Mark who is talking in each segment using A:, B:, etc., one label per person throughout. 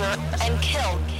A: torture, and kill.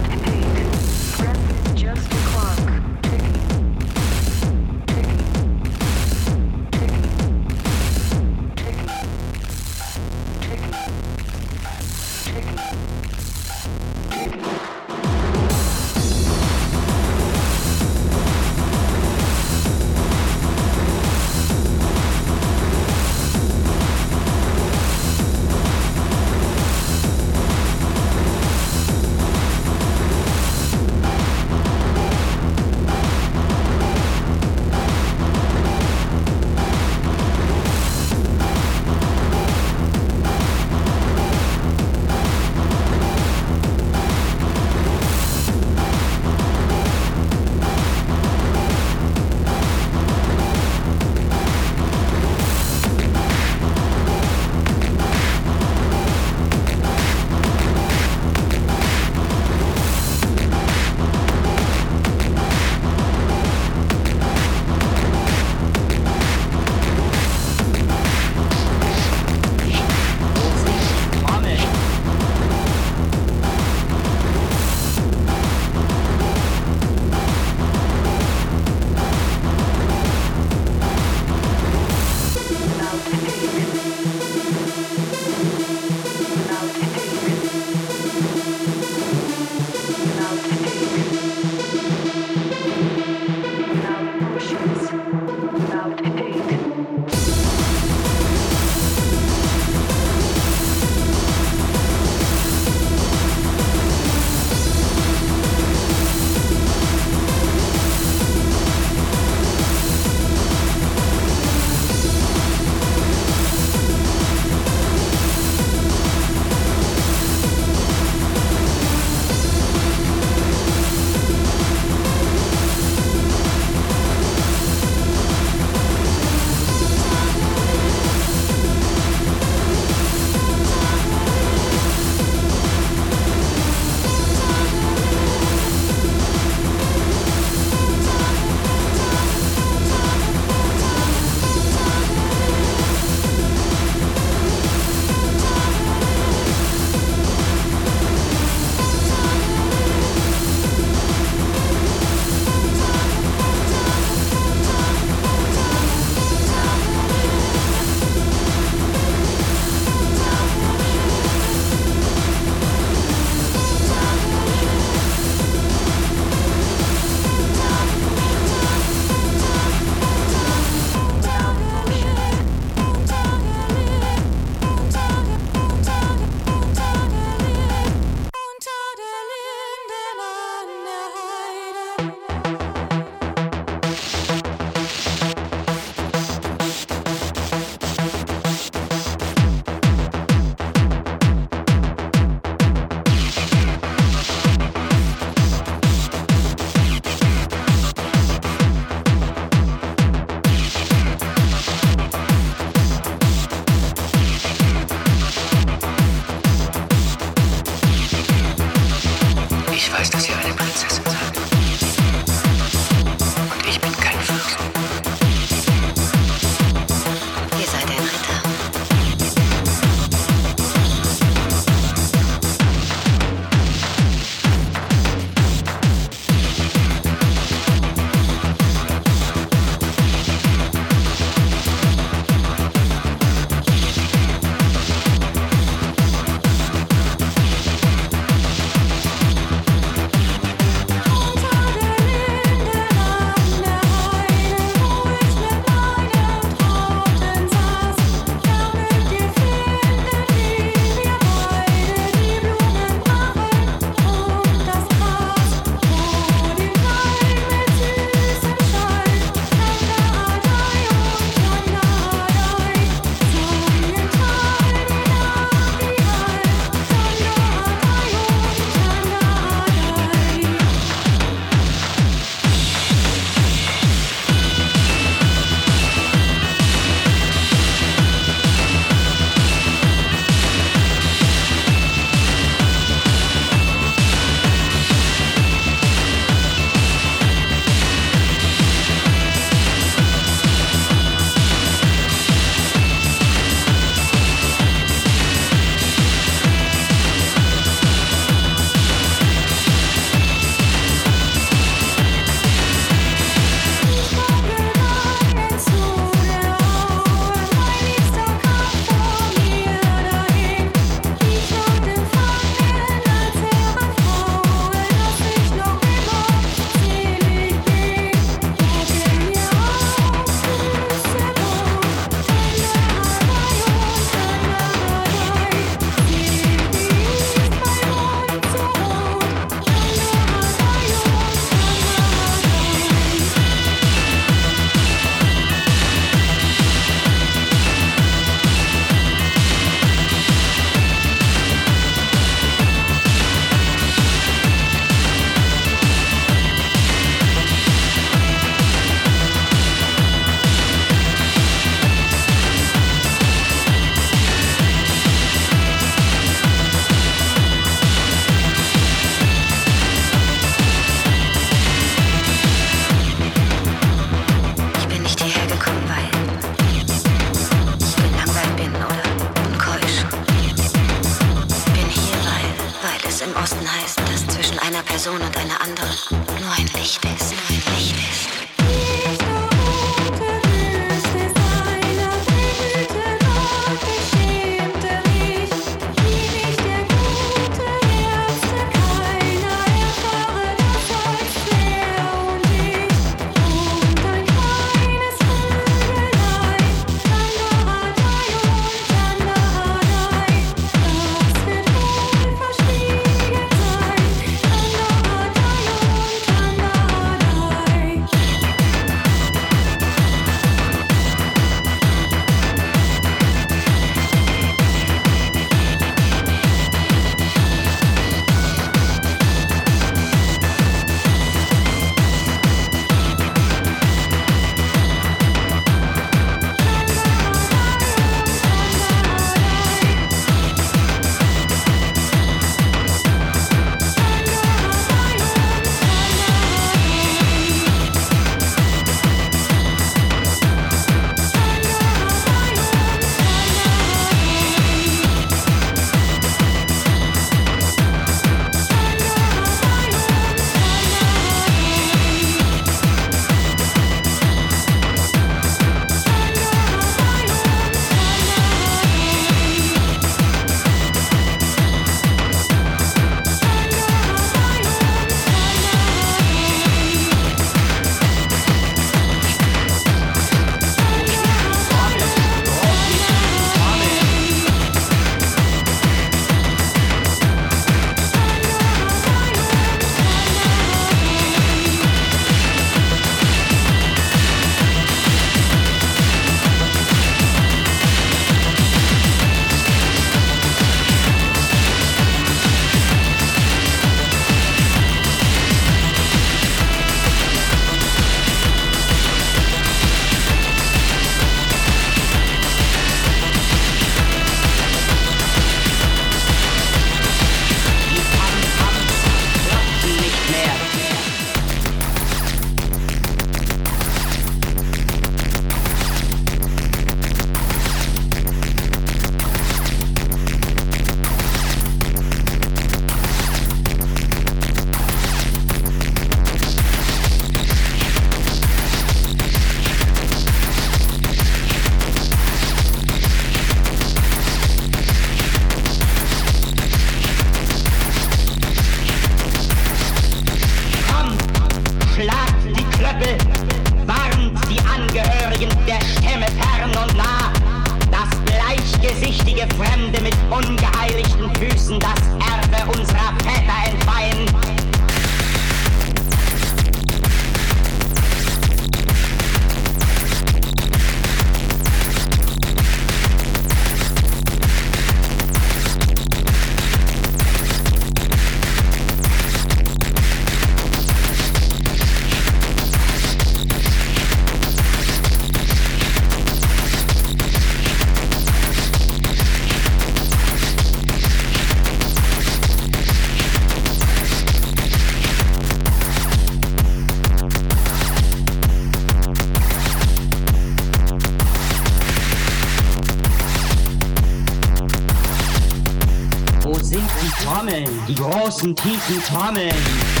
B: Die großen, tiefen Trommeln.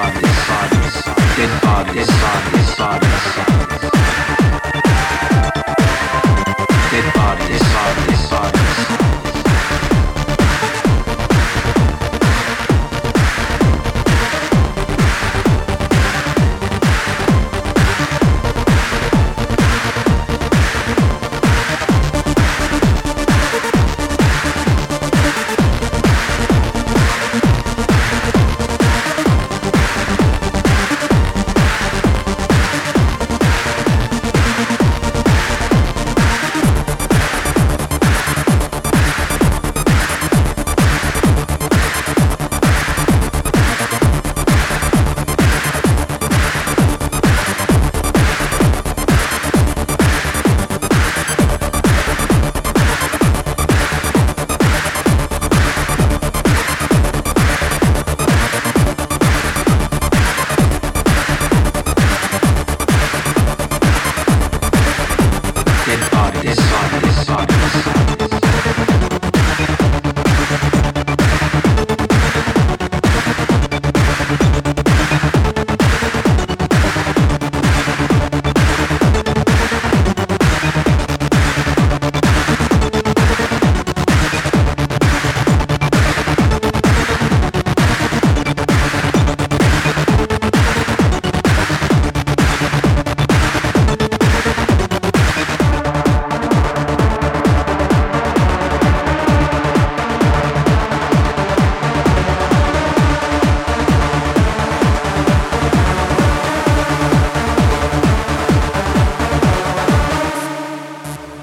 A: bodies, dead bodies, dead bodies, bodies.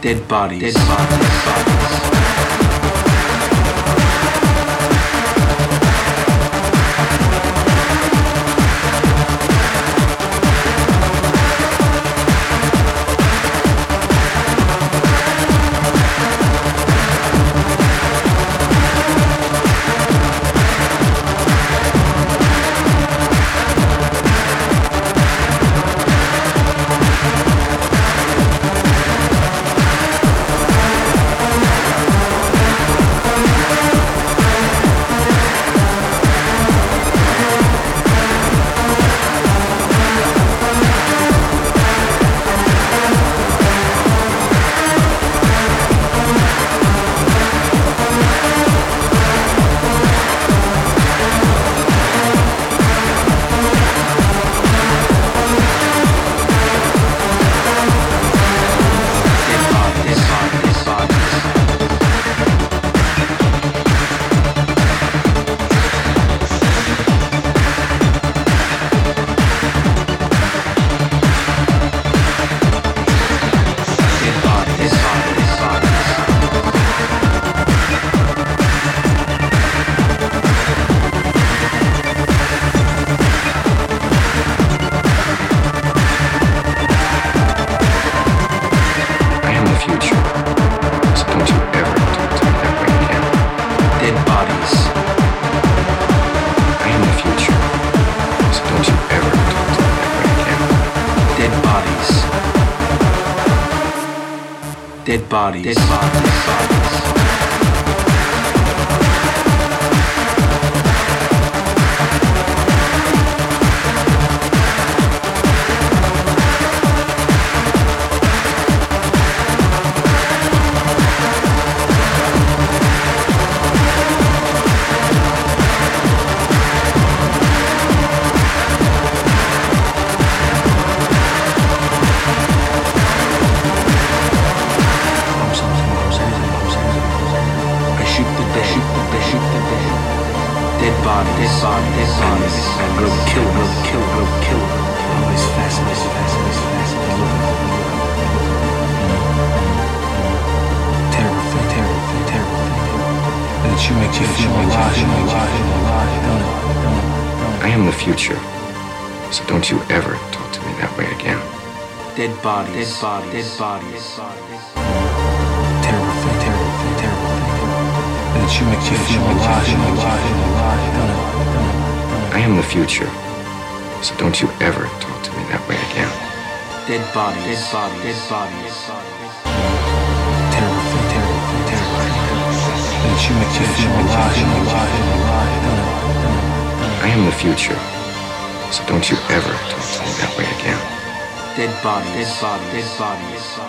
A: Dead bodies, dead bodies, bodies, Dead bodies, dead bodies, dead bodies. Terrible, terrible, terrible. And it should make you feel alive, alive, alive, don't it? Don't it?
C: I am the future. So don't you ever talk to me that way again.
A: Dead bodies, dead bodies, dead bodies. Terrible, terrible, terrible. And it should make you feel alive, alive, alive, don't it? Don't it?
C: I am the future. So don't you ever talk to me that way again.
A: Dead bodies, dead bodies, dead bodies.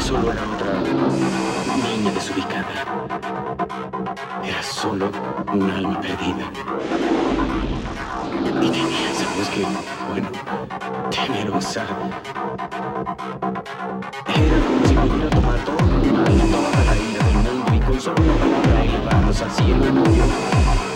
D: Solo era otra niña desubicada. Era solo un alma perdida. Y tenías que, bueno, temerosa. Era como si pudiera tomar todo el mal, toda la ira del mundo y con solo una palabra elevarnos al cielo.